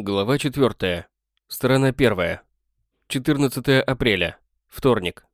Глава 4. Сторона 1. 14 апреля. Вторник.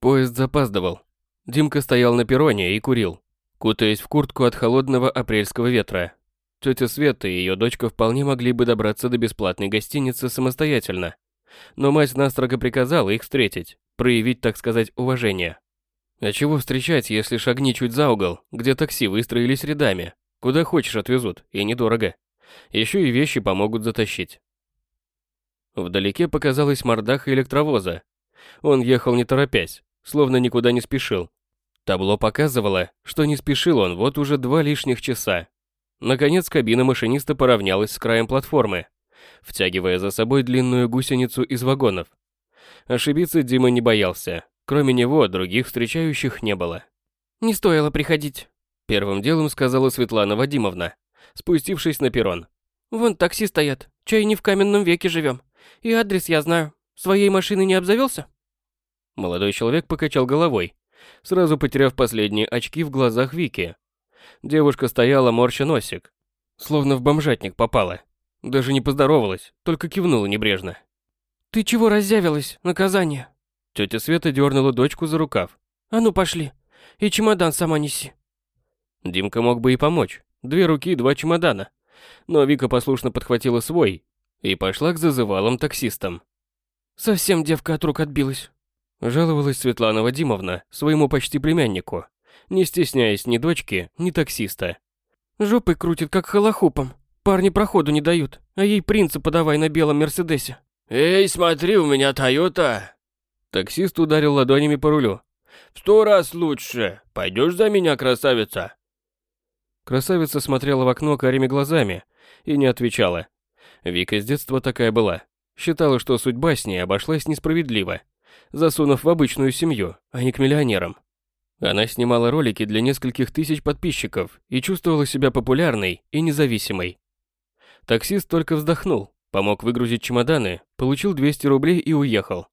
Поезд запаздывал. Димка стоял на перроне и курил, кутаясь в куртку от холодного апрельского ветра. Тетя Света и ее дочка вполне могли бы добраться до бесплатной гостиницы самостоятельно. Но мать настрого приказала их встретить, проявить, так сказать, уважение. А чего встречать, если шагни чуть за угол, где такси выстроились рядами? Куда хочешь отвезут, и недорого. Еще и вещи помогут затащить. Вдалеке показалась мордаха электровоза. Он ехал не торопясь, словно никуда не спешил. Табло показывало, что не спешил он вот уже два лишних часа. Наконец кабина машиниста поравнялась с краем платформы, втягивая за собой длинную гусеницу из вагонов. Ошибиться Дима не боялся. Кроме него, других встречающих не было. «Не стоило приходить», — первым делом сказала Светлана Вадимовна спустившись на перрон. «Вон такси стоят. Чай не в каменном веке живем. И адрес я знаю. Своей машины не обзавелся?» Молодой человек покачал головой, сразу потеряв последние очки в глазах Вики. Девушка стояла морща носик, словно в бомжатник попала. Даже не поздоровалась, только кивнула небрежно. «Ты чего раззявилась? Наказание?» Тетя Света дернула дочку за рукав. «А ну пошли. И чемодан сама неси». Димка мог бы и помочь, Две руки, два чемодана. Но Вика послушно подхватила свой и пошла к зазывалым таксистам. «Совсем девка от рук отбилась», – жаловалась Светлана Вадимовна своему почти племяннику, не стесняясь ни дочки, ни таксиста. «Жопой крутит, как холохупом. Парни проходу не дают, а ей принца подавай на белом Мерседесе». «Эй, смотри, у меня Тойота!» Таксист ударил ладонями по рулю. «В сто раз лучше. Пойдешь за меня, красавица?» Красавица смотрела в окно карими глазами и не отвечала. Вика с детства такая была. Считала, что судьба с ней обошлась несправедливо, засунув в обычную семью, а не к миллионерам. Она снимала ролики для нескольких тысяч подписчиков и чувствовала себя популярной и независимой. Таксист только вздохнул, помог выгрузить чемоданы, получил 200 рублей и уехал.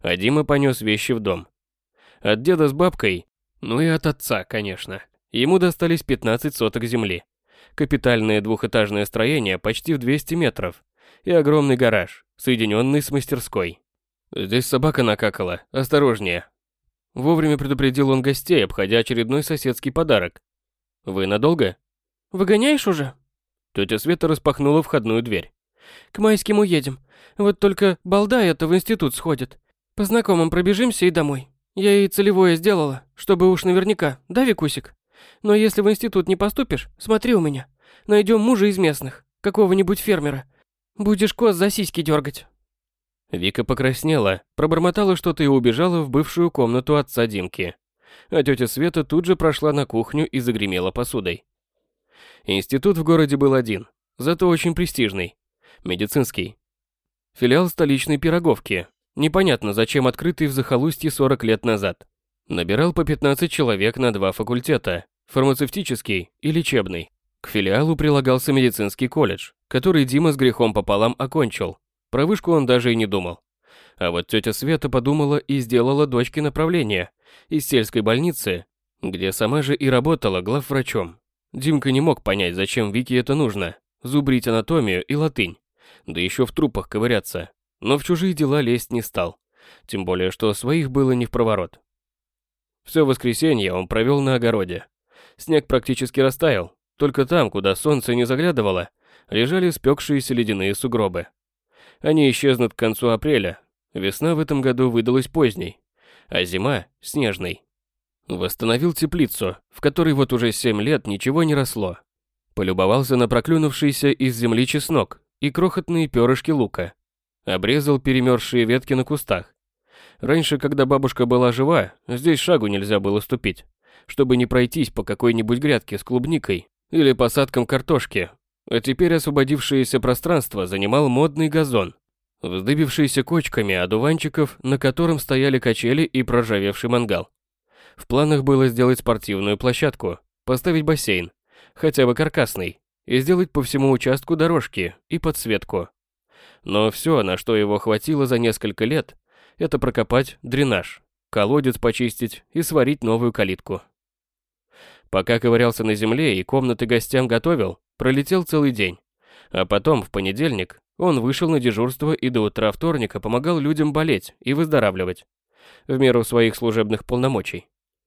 А Дима понес вещи в дом. От деда с бабкой, ну и от отца, конечно. Ему достались 15 соток земли, капитальное двухэтажное строение почти в 200 метров и огромный гараж, соединенный с мастерской. Здесь собака накакала, осторожнее. Вовремя предупредил он гостей, обходя очередной соседский подарок. «Вы надолго?» «Выгоняешь уже?» Тетя Света распахнула входную дверь. «К майским уедем. Вот только балда это в институт сходит. По знакомым пробежимся и домой. Я ей целевое сделала, чтобы уж наверняка, да, Викусик?» Но если в институт не поступишь, смотри у меня. Найдем мужа из местных, какого-нибудь фермера. Будешь коз за сиськи дергать. Вика покраснела, пробормотала что-то и убежала в бывшую комнату отца Димки. А тетя Света тут же прошла на кухню и загремела посудой. Институт в городе был один, зато очень престижный. Медицинский. Филиал столичной пироговки. Непонятно, зачем открытый в захолустье 40 лет назад. Набирал по 15 человек на два факультета фармацевтический и лечебный. К филиалу прилагался медицинский колледж, который Дима с грехом пополам окончил. Про вышку он даже и не думал. А вот тетя Света подумала и сделала дочке направление из сельской больницы, где сама же и работала главврачом. Димка не мог понять, зачем Вике это нужно. Зубрить анатомию и латынь. Да еще в трупах ковыряться. Но в чужие дела лезть не стал. Тем более, что своих было не в проворот. Все воскресенье он провел на огороде. Снег практически растаял, только там, куда солнце не заглядывало, лежали спекшиеся ледяные сугробы. Они исчезнут к концу апреля. Весна в этом году выдалась поздней, а зима – снежной. Восстановил теплицу, в которой вот уже семь лет ничего не росло. Полюбовался на проклюнувшийся из земли чеснок и крохотные перышки лука. Обрезал перемерзшие ветки на кустах. Раньше, когда бабушка была жива, здесь шагу нельзя было ступить чтобы не пройтись по какой-нибудь грядке с клубникой или посадкам картошки. А теперь освободившееся пространство занимал модный газон, вздыбившийся кочками одуванчиков, на котором стояли качели и проржавевший мангал. В планах было сделать спортивную площадку, поставить бассейн, хотя бы каркасный, и сделать по всему участку дорожки и подсветку. Но все, на что его хватило за несколько лет, это прокопать дренаж, колодец почистить и сварить новую калитку. Пока ковырялся на земле и комнаты гостям готовил, пролетел целый день. А потом, в понедельник, он вышел на дежурство и до утра вторника помогал людям болеть и выздоравливать. В меру своих служебных полномочий.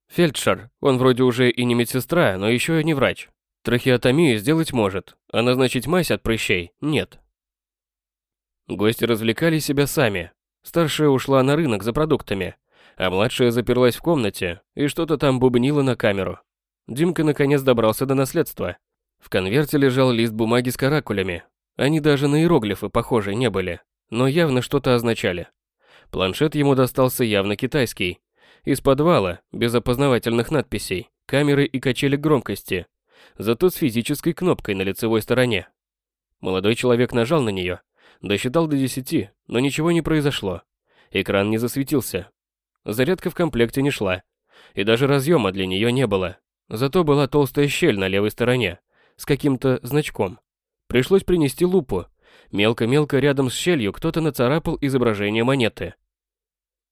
Фельдшер, он вроде уже и не медсестра, но еще и не врач. Трахеотомию сделать может, а назначить мазь от прыщей – нет. Гости развлекали себя сами. Старшая ушла на рынок за продуктами, а младшая заперлась в комнате и что-то там бубнила на камеру. Димка наконец добрался до наследства. В конверте лежал лист бумаги с каракулями. Они даже на иероглифы похожи не были, но явно что-то означали. Планшет ему достался явно китайский. Из подвала, без опознавательных надписей, камеры и качели громкости, зато с физической кнопкой на лицевой стороне. Молодой человек нажал на нее, досчитал до десяти, но ничего не произошло. Экран не засветился. Зарядка в комплекте не шла, и даже разъема для нее не было. Зато была толстая щель на левой стороне, с каким-то значком. Пришлось принести лупу. Мелко-мелко рядом с щелью кто-то нацарапал изображение монеты.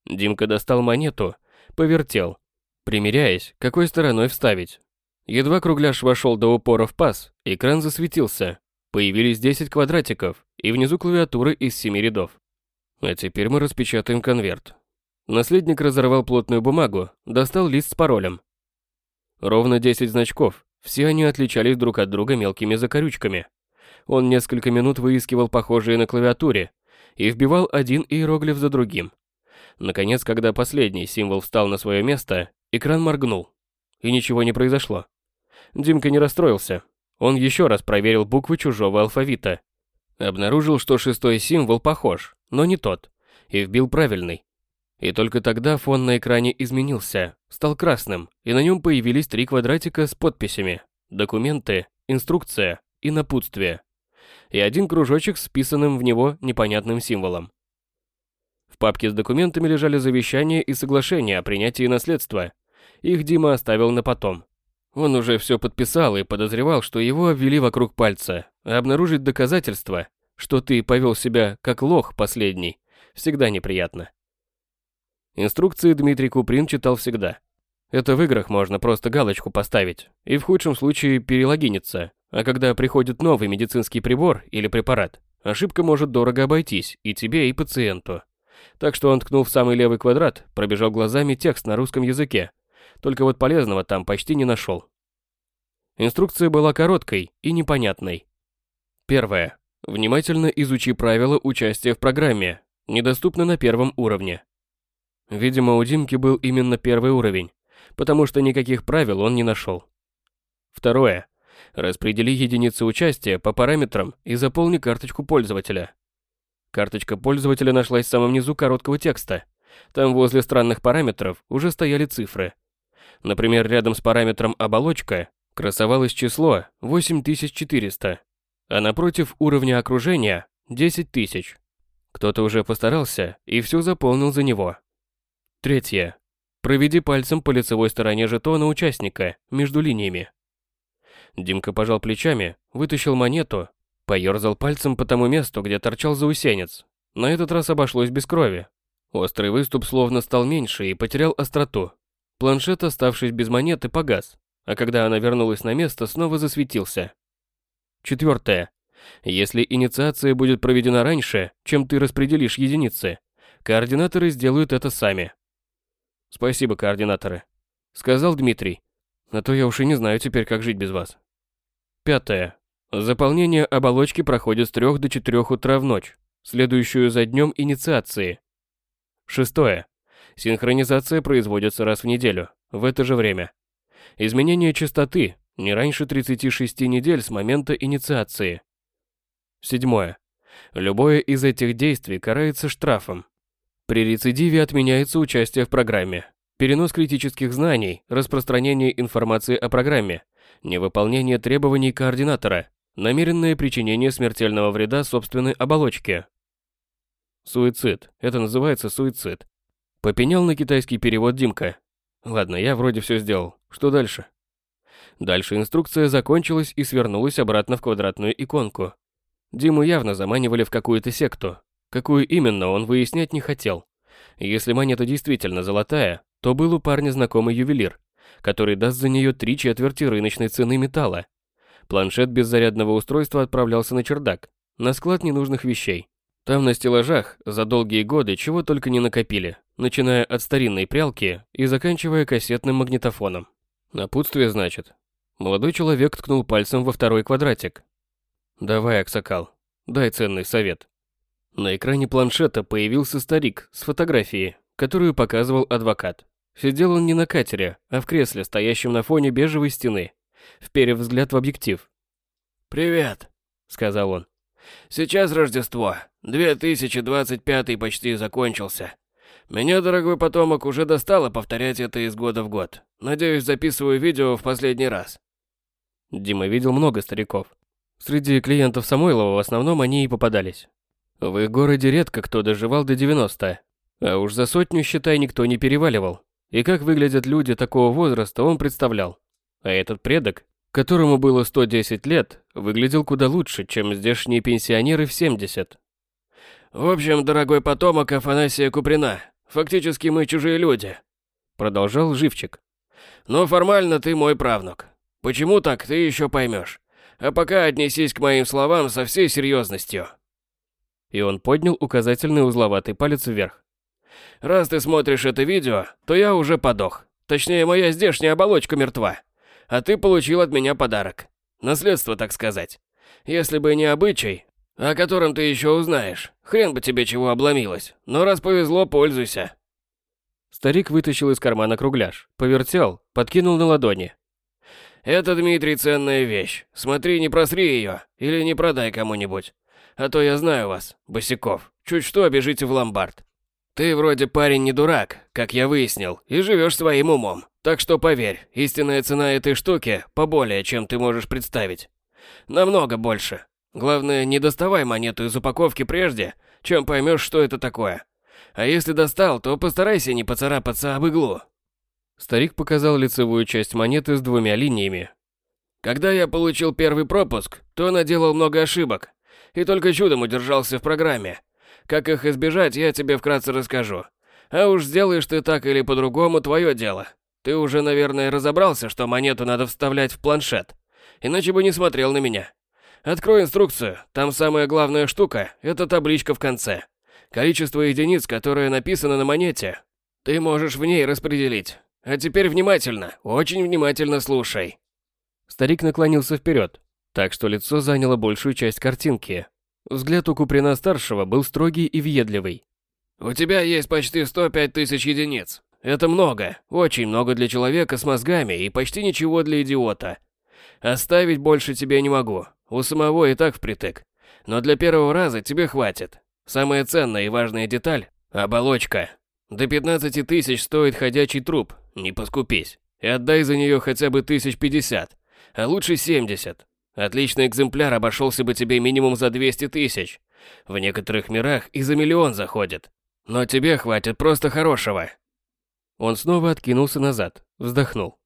Димка достал монету, повертел, примеряясь, какой стороной вставить. Едва кругляш вошел до упора в паз, экран засветился. Появились 10 квадратиков и внизу клавиатуры из 7 рядов. А теперь мы распечатаем конверт. Наследник разорвал плотную бумагу, достал лист с паролем. Ровно 10 значков, все они отличались друг от друга мелкими закорючками. Он несколько минут выискивал похожие на клавиатуре и вбивал один иероглиф за другим. Наконец, когда последний символ встал на свое место, экран моргнул. И ничего не произошло. Димка не расстроился. Он еще раз проверил буквы чужого алфавита. Обнаружил, что шестой символ похож, но не тот, и вбил правильный. И только тогда фон на экране изменился, стал красным, и на нем появились три квадратика с подписями «Документы», «Инструкция» и «Напутствие». И один кружочек с вписанным в него непонятным символом. В папке с документами лежали завещания и соглашения о принятии наследства. Их Дима оставил на потом. Он уже все подписал и подозревал, что его обвели вокруг пальца, обнаружить доказательства, что ты повел себя как лох последний, всегда неприятно. Инструкции Дмитрий Куприн читал всегда. Это в играх можно просто галочку поставить и в худшем случае перелогиниться, а когда приходит новый медицинский прибор или препарат, ошибка может дорого обойтись и тебе, и пациенту. Так что он ткнул в самый левый квадрат, пробежал глазами текст на русском языке, только вот полезного там почти не нашел. Инструкция была короткой и непонятной. Первое. Внимательно изучи правила участия в программе, недоступно на первом уровне. Видимо, у Димки был именно первый уровень, потому что никаких правил он не нашел. Второе. Распредели единицы участия по параметрам и заполни карточку пользователя. Карточка пользователя нашлась в самом низу короткого текста. Там возле странных параметров уже стояли цифры. Например, рядом с параметром «оболочка» красовалось число 8400, а напротив уровня окружения 10 тысяч. Кто-то уже постарался и все заполнил за него. Третье. Проведи пальцем по лицевой стороне жетона участника, между линиями. Димка пожал плечами, вытащил монету, поерзал пальцем по тому месту, где торчал заусенец. На этот раз обошлось без крови. Острый выступ словно стал меньше и потерял остроту. Планшет, оставшись без монеты, погас, а когда она вернулась на место, снова засветился. Четвертое. Если инициация будет проведена раньше, чем ты распределишь единицы, координаторы сделают это сами. Спасибо, координаторы, сказал Дмитрий. А то я уж и не знаю теперь, как жить без вас. Пятое. Заполнение оболочки проходит с 3 до 4 утра в ночь, следующую за днем инициации. Шестое. Синхронизация производится раз в неделю, в это же время. Изменение частоты не раньше 36 недель с момента инициации. Седьмое. Любое из этих действий карается штрафом. При рецидиве отменяется участие в программе, перенос критических знаний, распространение информации о программе, невыполнение требований координатора, намеренное причинение смертельного вреда собственной оболочке. Суицид. Это называется суицид. Попенял на китайский перевод Димка. Ладно, я вроде все сделал. Что дальше? Дальше инструкция закончилась и свернулась обратно в квадратную иконку. Диму явно заманивали в какую-то секту, Какую именно, он выяснять не хотел. Если монета действительно золотая, то был у парня знакомый ювелир, который даст за нее три четверти рыночной цены металла. Планшет без зарядного устройства отправлялся на чердак, на склад ненужных вещей. Там на стеллажах за долгие годы чего только не накопили, начиная от старинной прялки и заканчивая кассетным магнитофоном. Напутствие, значит. Молодой человек ткнул пальцем во второй квадратик. «Давай, Аксакал, дай ценный совет». На экране планшета появился старик с фотографией, которую показывал адвокат. Сидел он не на катере, а в кресле, стоящем на фоне бежевой стены, вперев взгляд в объектив. «Привет», — сказал он. «Сейчас Рождество. 2025 почти закончился. Меня, дорогой потомок, уже достало повторять это из года в год. Надеюсь, записываю видео в последний раз». Дима видел много стариков. Среди клиентов Самойлова в основном они и попадались. В их городе редко кто доживал до 90, а уж за сотню, считай, никто не переваливал. И как выглядят люди такого возраста, он представлял. А этот предок, которому было 110 лет, выглядел куда лучше, чем здешние пенсионеры в 70. «В общем, дорогой потомок Афанасия Куприна, фактически мы чужие люди», продолжал Живчик. «Но формально ты мой правнук. Почему так, ты еще поймешь. А пока отнесись к моим словам со всей серьезностью». И он поднял указательный узловатый палец вверх. «Раз ты смотришь это видео, то я уже подох. Точнее, моя здешняя оболочка мертва. А ты получил от меня подарок. Наследство, так сказать. Если бы не обычай, о котором ты еще узнаешь, хрен бы тебе чего обломилось. Но раз повезло, пользуйся». Старик вытащил из кармана кругляш, повертел, подкинул на ладони. «Это, Дмитрий, ценная вещь. Смотри, не просри ее, или не продай кому-нибудь. А то я знаю вас, босиков. Чуть что, бежите в ломбард. Ты вроде парень не дурак, как я выяснил, и живешь своим умом. Так что поверь, истинная цена этой штуки поболее, чем ты можешь представить. Намного больше. Главное, не доставай монету из упаковки прежде, чем поймешь, что это такое. А если достал, то постарайся не поцарапаться об иглу. Старик показал лицевую часть монеты с двумя линиями. Когда я получил первый пропуск, то наделал много ошибок. И только чудом удержался в программе. Как их избежать, я тебе вкратце расскажу. А уж сделаешь ты так или по-другому, твое дело. Ты уже, наверное, разобрался, что монету надо вставлять в планшет. Иначе бы не смотрел на меня. Открой инструкцию. Там самая главная штука – это табличка в конце. Количество единиц, которое написано на монете, ты можешь в ней распределить. А теперь внимательно, очень внимательно слушай. Старик наклонился вперед, так что лицо заняло большую часть картинки. Взгляд у Куприна-старшего был строгий и въедливый. «У тебя есть почти 105 тысяч единиц. Это много, очень много для человека с мозгами и почти ничего для идиота. Оставить больше тебе не могу, у самого и так впритык. Но для первого раза тебе хватит. Самая ценная и важная деталь – оболочка. До 15 тысяч стоит ходячий труп, не поскупись. И отдай за нее хотя бы тысяч пятьдесят, а лучше 70. Отличный экземпляр обошелся бы тебе минимум за 200 тысяч. В некоторых мирах и за миллион заходит. Но тебе хватит просто хорошего. Он снова откинулся назад, вздохнул.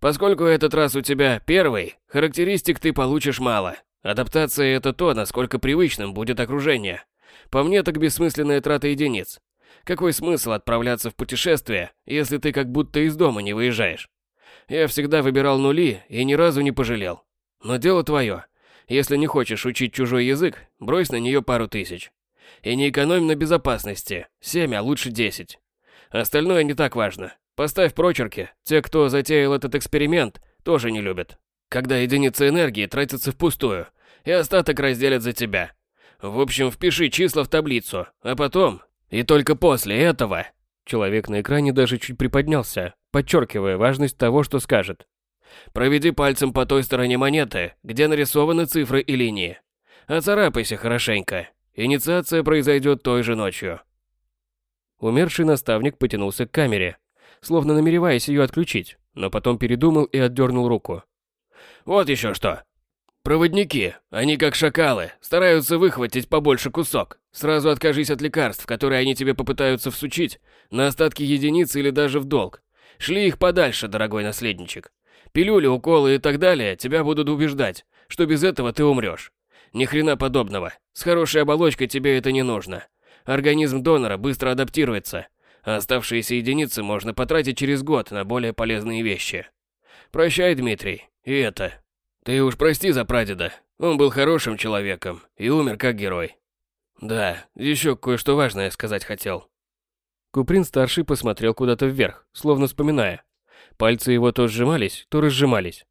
Поскольку этот раз у тебя первый, характеристик ты получишь мало. Адаптация – это то, насколько привычным будет окружение. По мне, так бессмысленная трата единиц. Какой смысл отправляться в путешествие, если ты как будто из дома не выезжаешь? Я всегда выбирал нули и ни разу не пожалел. Но дело твое. Если не хочешь учить чужой язык, брось на нее пару тысяч. И не экономь на безопасности. Семь, а лучше десять. Остальное не так важно. Поставь прочерки. Те, кто затеял этот эксперимент, тоже не любят. Когда единицы энергии тратятся впустую, и остаток разделят за тебя. В общем, впиши числа в таблицу, а потом и только после этого человек на экране даже чуть приподнялся, подчеркивая важность того, что скажет. Проведи пальцем по той стороне монеты, где нарисованы цифры и линии. Оцарапайся хорошенько. Инициация произойдет той же ночью. Умерший наставник потянулся к камере, словно намереваясь ее отключить, но потом передумал и отдернул руку. Вот еще что. Проводники, они как шакалы, стараются выхватить побольше кусок. Сразу откажись от лекарств, которые они тебе попытаются всучить, на остатки единиц или даже в долг. Шли их подальше, дорогой наследничек. Пилюли, уколы и так далее тебя будут убеждать, что без этого ты умрешь. Ни хрена подобного. С хорошей оболочкой тебе это не нужно. Организм донора быстро адаптируется, а оставшиеся единицы можно потратить через год на более полезные вещи. Прощай, Дмитрий. И это, Ты уж прости за прадеда. Он был хорошим человеком и умер как герой. Да, еще кое-что важное сказать хотел. Куприн-старший посмотрел куда-то вверх, словно вспоминая. Пальцы его то сжимались, то разжимались.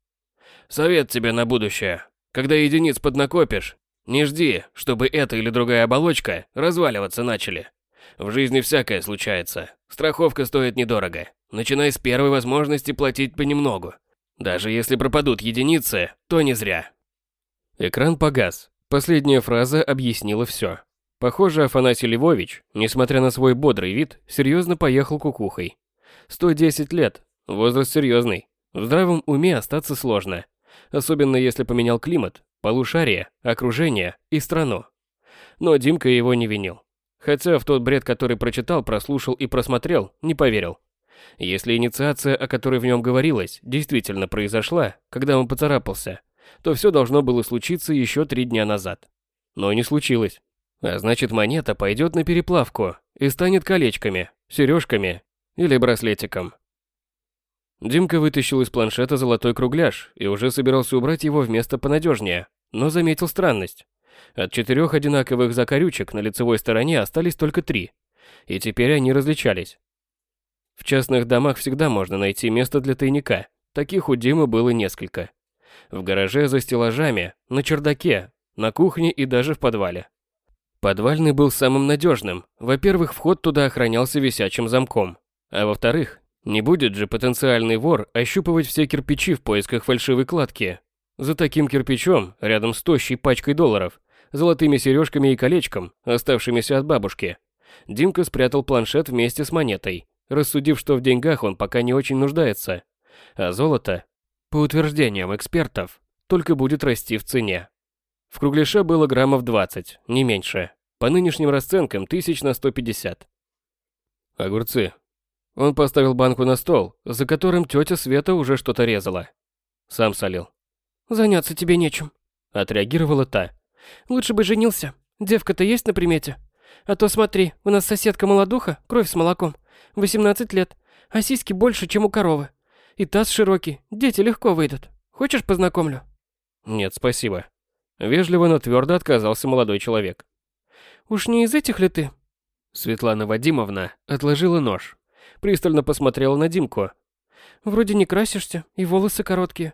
Совет тебе на будущее. Когда единиц поднакопишь, не жди, чтобы эта или другая оболочка разваливаться начали. В жизни всякое случается. Страховка стоит недорого. Начинай с первой возможности платить понемногу. Даже если пропадут единицы, то не зря. Экран погас. Последняя фраза объяснила все. Похоже, Афанасий Львович, несмотря на свой бодрый вид, серьезно поехал кукухой. 110 лет, возраст серьезный. В здравом уме остаться сложно. Особенно если поменял климат, полушарие, окружение и страну. Но Димка его не винил. Хотя в тот бред, который прочитал, прослушал и просмотрел, не поверил. Если инициация, о которой в нем говорилось, действительно произошла, когда он поцарапался, то все должно было случиться еще три дня назад. Но не случилось. А значит, монета пойдет на переплавку и станет колечками, сережками или браслетиком. Димка вытащил из планшета золотой кругляш и уже собирался убрать его в место понадежнее, но заметил странность. От четырех одинаковых закорючек на лицевой стороне остались только три, и теперь они различались. В частных домах всегда можно найти место для тайника, таких у Димы было несколько. В гараже за стеллажами, на чердаке, на кухне и даже в подвале. Подвальный был самым надежным. Во-первых, вход туда охранялся висячим замком. А во-вторых, не будет же потенциальный вор ощупывать все кирпичи в поисках фальшивой кладки. За таким кирпичом, рядом с тощей пачкой долларов, золотыми сережками и колечком, оставшимися от бабушки, Димка спрятал планшет вместе с монетой, рассудив, что в деньгах он пока не очень нуждается, а золото, по утверждениям экспертов, только будет расти в цене. В кругляше было граммов 20, не меньше. По нынешним расценкам тысяч на 150. Огурцы. Он поставил банку на стол, за которым тетя Света уже что-то резала. Сам солил. «Заняться тебе нечем», — отреагировала та. «Лучше бы женился. Девка-то есть на примете? А то смотри, у нас соседка молодуха, кровь с молоком. 18 лет, а сиськи больше, чем у коровы. И таз широкий, дети легко выйдут. Хочешь, познакомлю?» «Нет, спасибо». Вежливо, но твердо отказался молодой человек. «Уж не из этих ли ты?» Светлана Вадимовна отложила нож. Пристально посмотрела на Димку. «Вроде не красишься, и волосы короткие.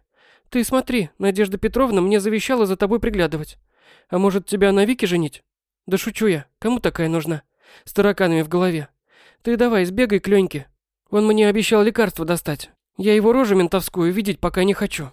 Ты смотри, Надежда Петровна мне завещала за тобой приглядывать. А может, тебя на Вике женить? Да шучу я, кому такая нужна? С тараканами в голове. Ты давай, сбегай к Леньке. Он мне обещал лекарство достать. Я его рожу ментовскую видеть пока не хочу.